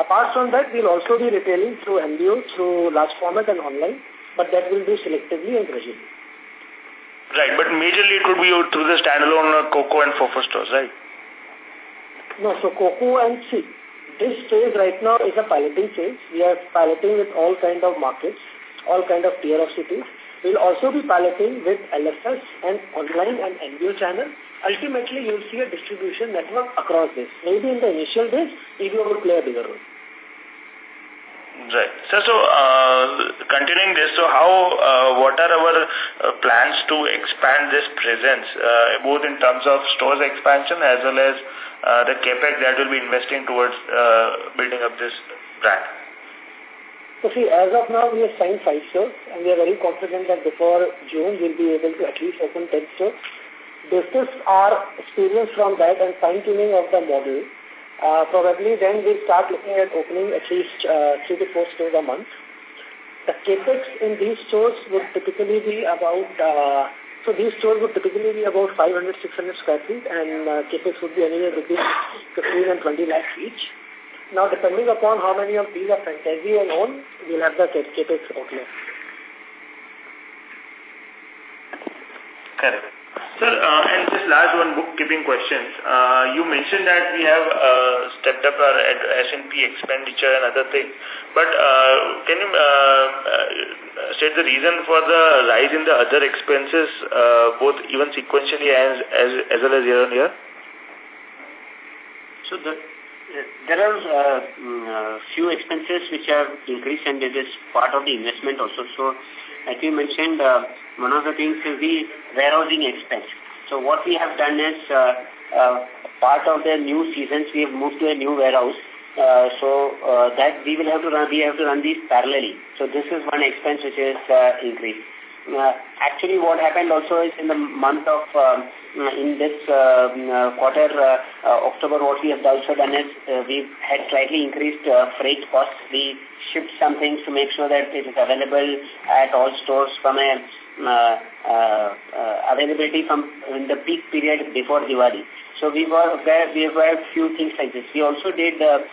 Apart from that, we'll also be retailing through MBO, through large format and online, but that will be selectively and gradually. Right, but majorly it would be through the standalone Coco and Fofo stores, right? No, so Coco and C, this phase right now is a piloting phase. We are piloting with all kind of markets, all kind of tier of cities. We'll also be piloting with LFS and online and MBO channel. Ultimately, you'll see a distribution network across this. Maybe in the initial days, EBO will play a bigger role. Right. So, so uh, continuing this, so how, uh, what are our uh, plans to expand this presence, uh, both in terms of stores expansion as well as uh, the capex that will be investing towards uh, building up this brand? So see, as of now, we have signed five stores, and we are very confident that before June, we'll be able to at least open 10 stores. This is our experience from that and fine-tuning of the model uh, probably then we'll start looking at opening at least uh, three to four stores a month. The capex in these stores would typically be about, uh, so these stores would typically be about 500, 600 square feet and uh, capex would be anywhere between 15 and 20 lakhs each. Now, depending upon how many of these are franchisee and own, we'll have the capex outlay. Correct. Sir, uh, and this last one bookkeeping questions. Uh, you mentioned that we have uh, stepped up our S&P expenditure and other things. But can you state the reason for the rise in the other expenses, both even sequentially as, as, as well as year on year? So the there are uh, mm, few expenses which have increased and it is part of the investment also. So, as you mentioned, uh, one of the things is the warehousing expense. So what we have done is, uh, uh, part of the new seasons, we have moved to a new warehouse. Uh, so uh, that we will have to run, we have to run these parallelly. So this is one expense which is uh, increased. Uh, actually, what happened also is in the month of, uh, in this uh, uh quarter, uh, uh, October, what we have also done is we had slightly increased freight costs. We shipped some things to make sure that it is available at all stores from a availability from in the peak period before Diwali. So we were where we were few things like this. We also did a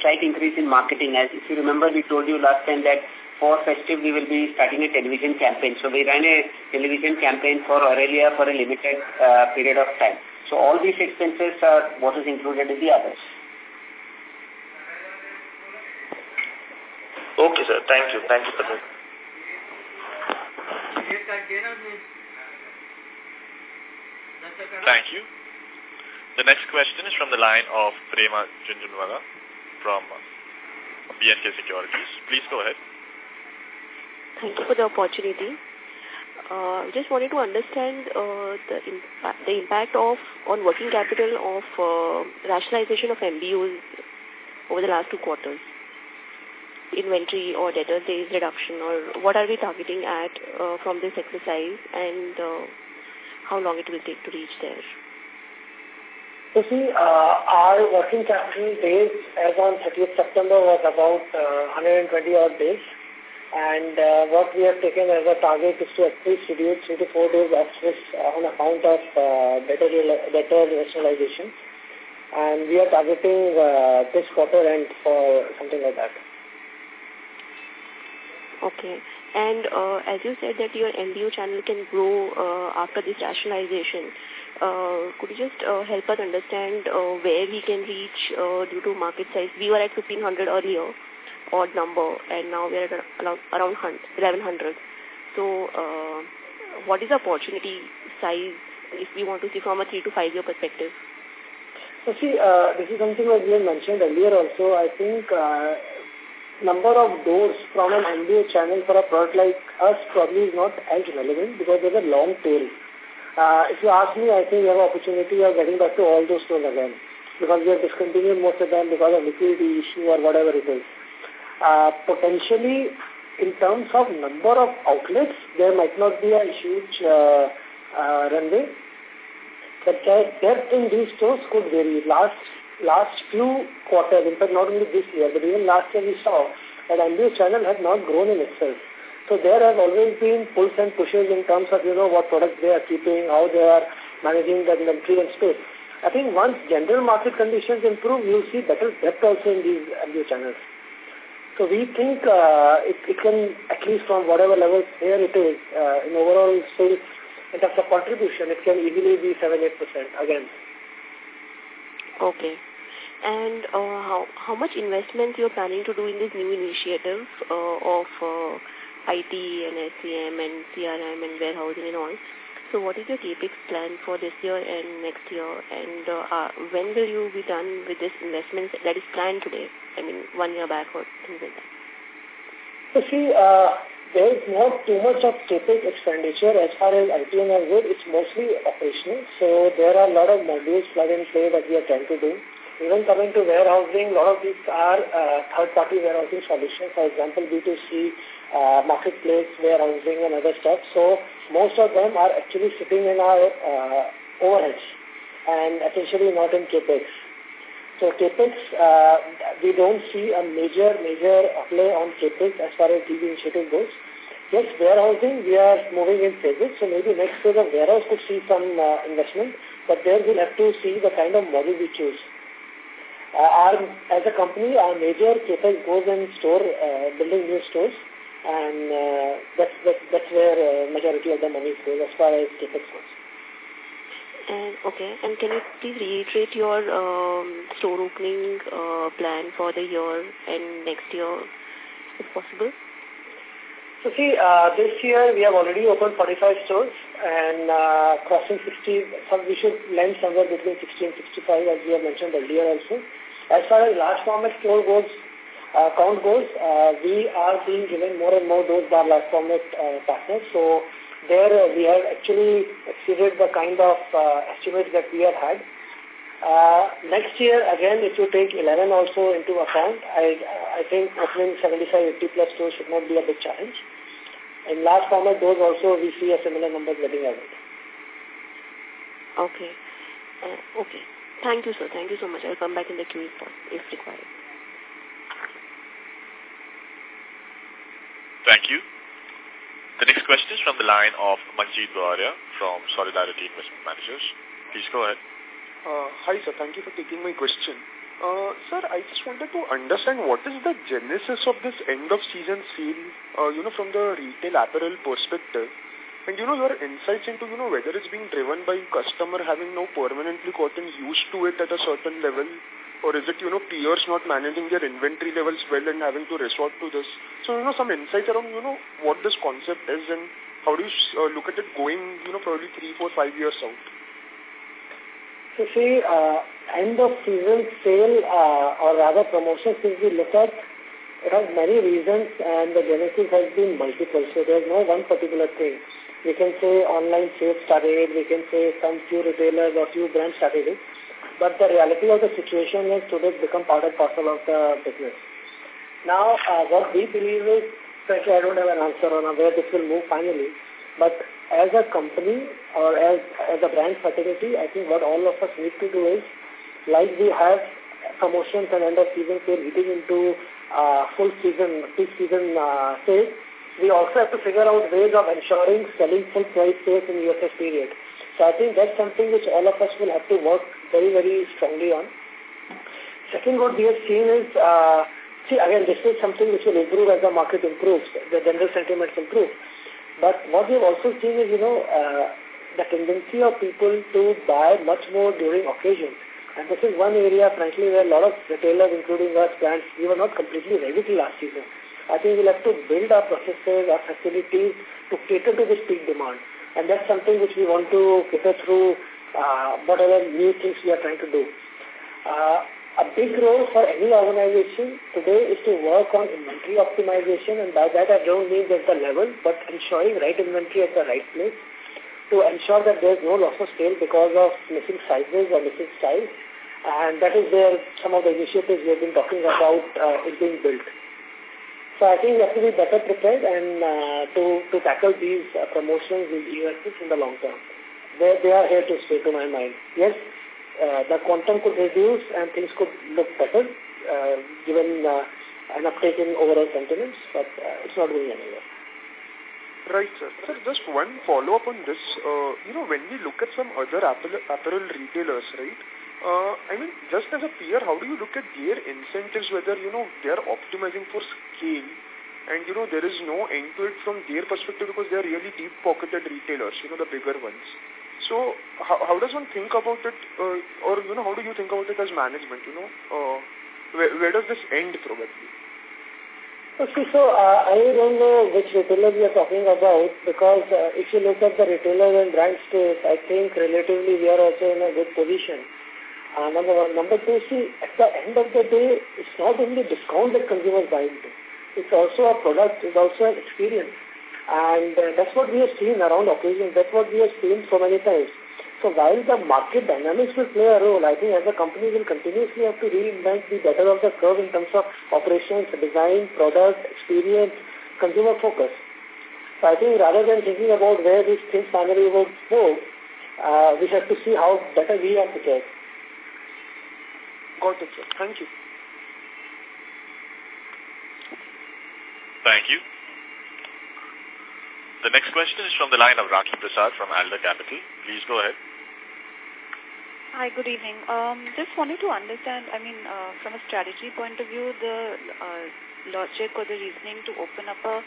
slight increase in marketing. As if you remember, we told you last time that for festive we will be starting a television campaign. So we ran a television campaign for Aurelia for a limited uh, period of time. So all these expenses are what is included in the others. Okay, sir. Thank you. Thank you for that. Thank you. The next question is from the line of Prema Jhunjhunwala from B&K Securities. Please go ahead. Thank you for the opportunity. Uh, just wanted to understand uh, the, impact, the impact of on working capital of uh, rationalization of MBOs over the last two quarters. Inventory or debtor days reduction or what are we targeting at uh, from this exercise and uh, how long it will take to reach there? So see, uh, our working capital days as on 30th September was about uh, 120 odd days. And uh, what we have taken as a target is to least reduce three to four days of uh, on account of uh, better, better rationalization. And we are targeting uh, this quarter end for something like that. Okay. And uh, as you said that your MBO channel can grow uh, after this rationalization, uh, could you just uh, help us understand uh, where we can reach uh, due to market size? We were at 1500 earlier odd number and now we're at around, around 1100. So uh, what is the opportunity size if we want to see from a three to five year perspective? So see, uh, this is something that we mentioned earlier also. I think uh, number of doors from an MBO channel for a product like us probably is not as relevant because there's a long tail. Uh, if you ask me, I think we have an opportunity of getting back to all those stores again because we have discontinued most of them because of liquidity issue or whatever it is. Uh, potentially, in terms of number of outlets, there might not be a huge uh, uh, runway. But depth in these stores could vary. Last last few quarters, in fact not only this year, but even last year we saw that MBO channel had not grown in itself. So there have always been pulls and pushes in terms of, you know, what products they are keeping, how they are managing the inventory and space. I think once general market conditions improve, you'll see better depth also in these MBO channels. So we think uh, it, it can, at least from whatever levels here it is, uh, in overall sales, in terms of contribution, it can easily be 7-8% again. Okay. And uh, how, how much investment you're planning to do in this new initiative uh, of uh, IT and SCM and CRM and warehousing and all? So what is your capex plan for this year and next year? And uh, uh, when will you be done with this investment that is planned today? I mean, one year back or things like that. So see, uh, there is not too much of capex expenditure as far as IT and are good. It's mostly operational. So there are a lot of modules plug and play that we are trying to do. Even coming to warehousing, a lot of these are uh, third-party warehousing solutions. For example, B2C uh, marketplace, warehousing and other stuff. So most of them are actually sitting in our uh, overheads and essentially not in CAPEX. So CAPEX, uh, we don't see a major, major play on CAPEX as far as these initiative goes. Yes, warehousing, we are moving in phases. So maybe next phase the warehouse could see some uh, investment, but there we'll have to see the kind of model we choose. Uh, our, as a company, our major CAPEX goes in store, uh, building new stores and uh, that's, that's, that's where uh, majority of the money goes as far as capex goes. And okay, and can you please reiterate your um, store opening uh, plan for the year and next year, if possible? So see, uh, this year we have already opened 45 stores and uh, crossing 60, some we should land somewhere between 60 and 65 as we have mentioned earlier also. As far as large format store goes, uh, count goes, uh, we are being given more and more those bar large format uh, partners. So there uh, we have actually exceeded the kind of uh, estimates that we have had. Uh, next year, again, if you take Elleven also into account, I, I think opening 75, 80 plus stores should not be a big challenge. In last format, those also we see a similar number getting added. Okay. Uh, okay. Thank you, sir. Thank you so much. I'll come back in the queue if required. Thank you. The next question is from the line of Manjeet Bawaria from Solidarity Investment Managers. Please go ahead. Uh, hi, sir. Thank you for taking my question. Uh, sir, I just wanted to understand what is the genesis of this end-of-season sale, uh, you know, from the retail apparel perspective. And, you know, your insights into, you know, whether it's being driven by customer having now permanently gotten used to it at a certain level, or is it, you know, peers not managing their inventory levels well and having to resort to this? So, you know, some insights around, you know, what this concept is and how do you uh, look at it going, you know, probably three, four, five years out? So see, uh, end of season sale uh, or rather promotions if we look at, it has many reasons and the genesis has been multiple. So there's no one particular thing. We can say online sales started, we can say some few retailers or few brands started it. But the reality of the situation is today become part and parcel of the business. Now, uh, what we believe is, frankly, I don't have an answer on where this will move finally, but as a company or as, as a brand fraternity, I think what all of us need to do is, like we have promotions and end of season sale eating into uh, full season, peak season uh, sales, we also have to figure out ways of ensuring selling full price sales in the EOSS period. So I think that's something which all of us will have to work very, very strongly on. Second, what we have seen is, uh, see, again, this is something which will improve as the market improves, the general sentiments improve. But what we've also seen is, you know, uh, the tendency of people to buy much more during occasions. And this is one area, frankly, where a lot of retailers, including us brands, we were not completely ready to last season. I think we'll have to build our processes, our facilities to cater to this peak demand. And that's something which we want to cater through uh, whatever new things we are trying to do. Uh, a big role for any organization today is to work on inventory optimization and by that I don't mean just the level but ensuring right inventory at the right place to ensure that there's no loss of sale because of missing sizes or missing styles and that is where some of the initiatives we have been talking about uh, is being built. So I think we have to be better prepared and uh, to, to tackle these uh, promotions in the US in the long term. They, they are here to stay to my mind. Yes, uh, the quantum could reduce and things could look better uh, given uh, an uptake in overall sentiments, but uh, it's not going anywhere. Right, sir. Sir, just one follow-up on this. Uh, you know, when we look at some other apparel, apparel retailers, right, uh, I mean, just as a peer, how do you look at their incentives, whether, you know, they are optimizing for scale and, you know, there is no end to it from their perspective because they are really deep-pocketed retailers, you know, the bigger ones. So how, how does one think about it, uh, or, you know, how do you think about it as management, you know? Uh, where, where does this end probably? Okay, so uh, I don't know which retailer we are talking about because uh, if you look at the retailer and brand space, I think relatively we are also in a good position. Uh, number one. Number two, see, at the end of the day, it's not only discount that consumers buy into. It's also a product, it's also an experience. And uh, that's what we have seen around occasions. That's what we have seen so many times. So while the market dynamics will play a role, I think as a company will continuously have to reinvent the better of the curve in terms of operations, design, product, experience, consumer focus. So I think rather than thinking about where these things finally will go, uh, we have to see how better we are prepared. Got it, sir. Thank you. Thank you. The next question is from the line of Rakhi Prasad from Alder Capital. Please go ahead. Hi, good evening. Um, just wanted to understand, I mean, uh, from a strategy point of view, the uh, logic or the reasoning to open up a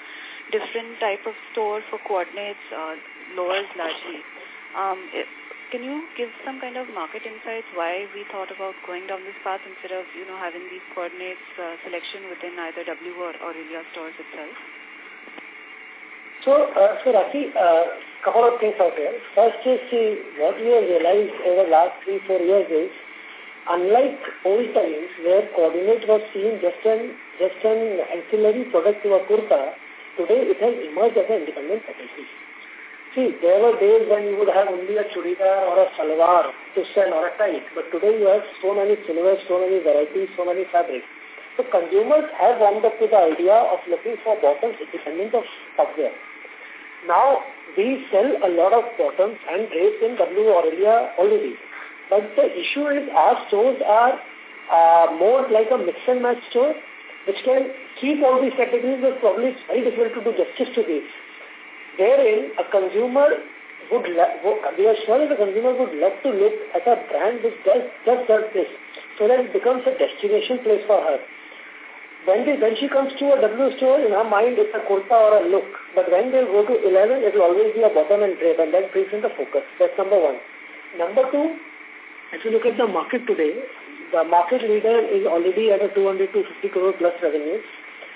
different type of store for coordinates, uh, lowers largely. Um, it, can you give some kind of market insights why we thought about going down this path instead of, you know, having these coordinates uh, selection within either W or Aurelia stores itself? So, uh, so Rafi, a uh, couple of things out here. First is, see, what we have realized over the last three, four years is, unlike old times where coordinate was seen just an, just an ancillary product to a kurta, today it has emerged as an independent category. See, there were days when you would have only a churidar or a salwar sell or a tight, but today you have so many silhouettes, so many varieties, so many fabrics. So consumers have warmed up to the idea of looking for bottoms independent of footwear. Now, we sell a lot of bottoms and drapes in W Aurelia already. But the issue is our stores are uh, more like a mix and match store, which can keep all these categories, but probably it's very difficult to do justice to these. Wherein a consumer would, we are sure that the consumer would love to look at a brand which does, just does this, so that it becomes a destination place for her. When, they, when she comes to a W store, in her mind it's a kurta or a look. But when they'll go to Elleven, it will always be a bottom and drape, and that brings in the focus. That's number one. Number two, if you look at the market today, the market leader is already at a 200 to 50 crore plus revenues.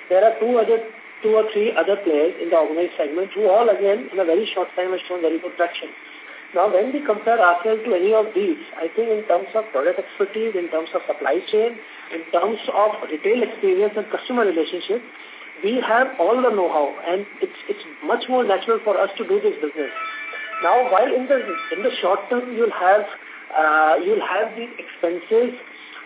There are two other two or three other players in the organized segment who all again in a very short time have shown very good traction. Now, when we compare ourselves to any of these, I think in terms of product expertise, in terms of supply chain, in terms of retail experience and customer relationship, we have all the know-how and it's, it's much more natural for us to do this business. Now, while in the, in the short term, you'll have, uh, you'll have the expenses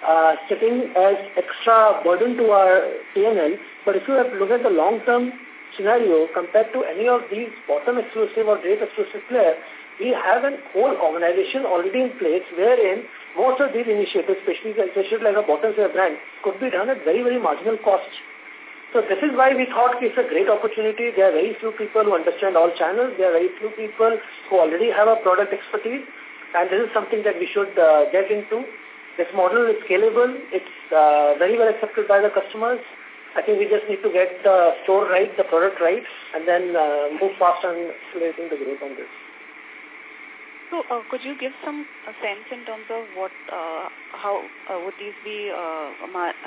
uh, sitting as extra burden to our PNL, but if you have look at the long-term scenario compared to any of these bottom exclusive or drape exclusive players, we have an whole organization already in place wherein most of these initiatives, especially, especially like a bottom wear brand, could be done at very, very marginal cost. So this is why we thought it's a great opportunity. There are very few people who understand all channels. There are very few people who already have a product expertise. And this is something that we should uh, get into. This model is scalable. It's uh, very well accepted by the customers. I think we just need to get the store right, the product right, and then uh, move fast on accelerating the growth on this. So, uh, could you give some uh, sense in terms of what, uh, how uh, would these be, uh,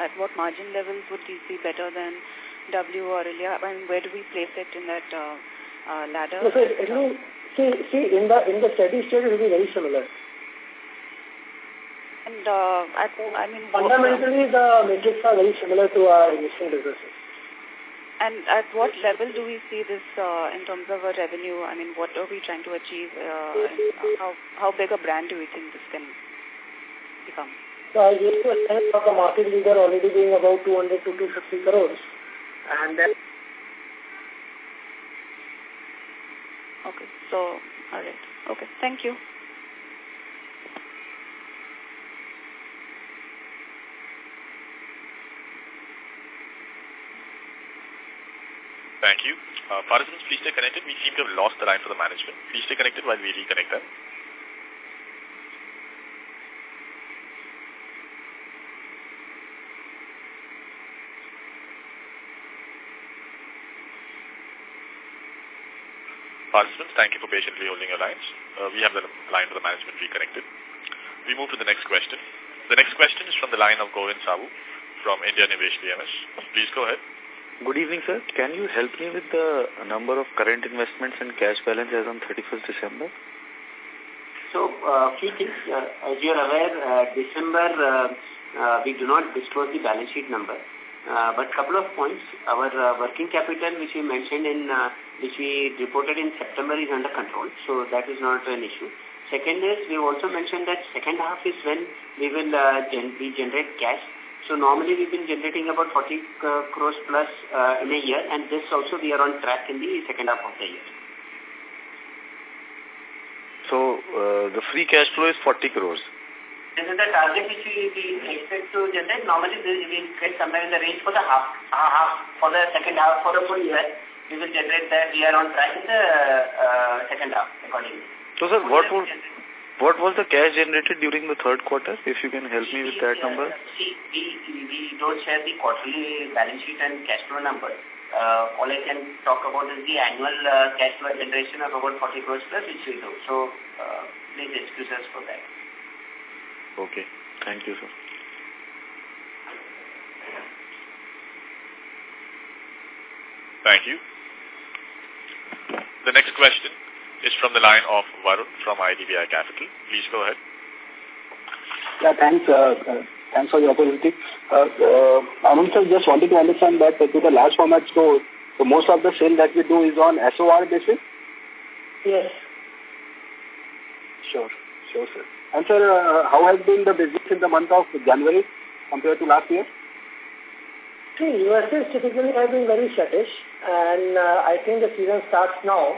at what margin levels would these be better than W or Aurelia? I mean, where do we place it in that uh, uh, ladder? So, so it will, see, see, in the in the steady state, it will be very similar. And uh, at, I mean, fundamentally, the metrics are very similar to our existing businesses. And at what level do we see this uh, in terms of a revenue? I mean, what are we trying to achieve? Uh, how, how big a brand do we think this can become? So I gave you a sense of the market leader already being about 200 to 250 crores. And then... Okay, so, all right. Okay, thank you. Thank you. Uh, participants, please stay connected. We seem to have lost the line for the management. Please stay connected while we reconnect them. Participants, thank you for patiently holding your lines. Uh, we have the line for the management reconnected. We move to the next question. The next question is from the line of Govind Sabu from India Nivesh PMS. Please go ahead. Good evening, sir. Can you help me with the number of current investments and cash balance as on 31st December? So, uh, few things. Uh, as you are aware, uh, December, uh, uh, we do not disclose the balance sheet number. Uh, but couple of points. Our uh, working capital, which we mentioned in, uh, which we reported in September, is under control. So that is not an issue. Second is, we also mentioned that second half is when we will uh, gen we generate cash so normally we've been generating about 40 uh, crores plus uh, in a year and this also we are on track in the second half of the year. So uh, the free cash flow is 40 crores? This is the target which we, we expect to generate. Normally we will get somewhere in the range for the half, uh, half for the second half for the full year. We will generate that we are on track in the uh, second half accordingly. So sir, what would... What was the cash generated during the third quarter, if you can help me with that number? See, we, we don't share the quarterly balance sheet and cash flow number. Uh, all I can talk about is the annual uh, cash flow generation of about 40 crores plus, which we do. So, uh, please excuse us for that. Okay. Thank you, sir. Thank you. The next question is from the line of Varun from IDBI Capital. Please go ahead. Yeah, thanks. Uh, uh, thanks for the opportunity. Uh, uh, Anant sir, just wanted to understand that uh, to the large format store, so most of the sale that we do is on SOR basis? Yes. Sure, sure, sir. And sir, uh, how has been the business in the month of January compared to last year? See, EOSS typically have been very flattish, and uh, I think the season starts now.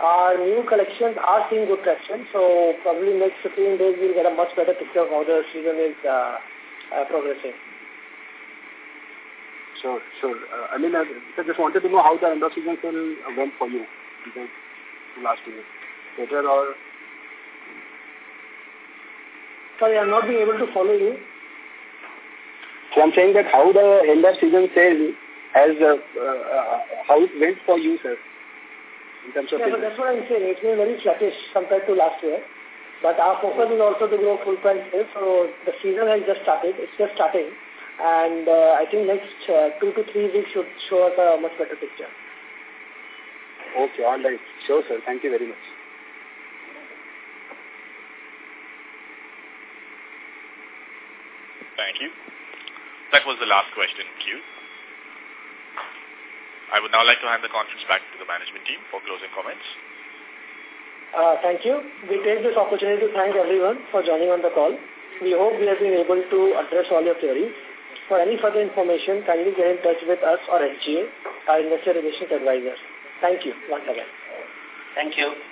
Our new collections are seeing good traction, so probably next 15 days we'll get a much better picture of how the season is uh, uh, progressing. Sure, sure. Uh, I mean, I uh, just wanted to know how the end of season sale went for you last year. Better or... Sorry, I'm not being able to follow you. So I'm saying that how the end of season sale has, uh, uh, how it went for you, sir, in terms of Yeah, but that's what I'm saying. It's been very flattish compared to last year. But our focus is also to grow full price sales. So the season has just started. It's just starting. And uh, I think next uh, two to three weeks should show us a much better picture. Okay, all right. Sure, sir. Thank you very much. Thank you. That was the last question in queue. I would now like to hand the conference back to the management team for closing comments. Uh, thank you. We take this opportunity to thank everyone for joining on the call. We hope we have been able to address all your queries. For any further information, kindly get in touch with us or SGA, our investor relations advisor. Thank you once again. Thank you.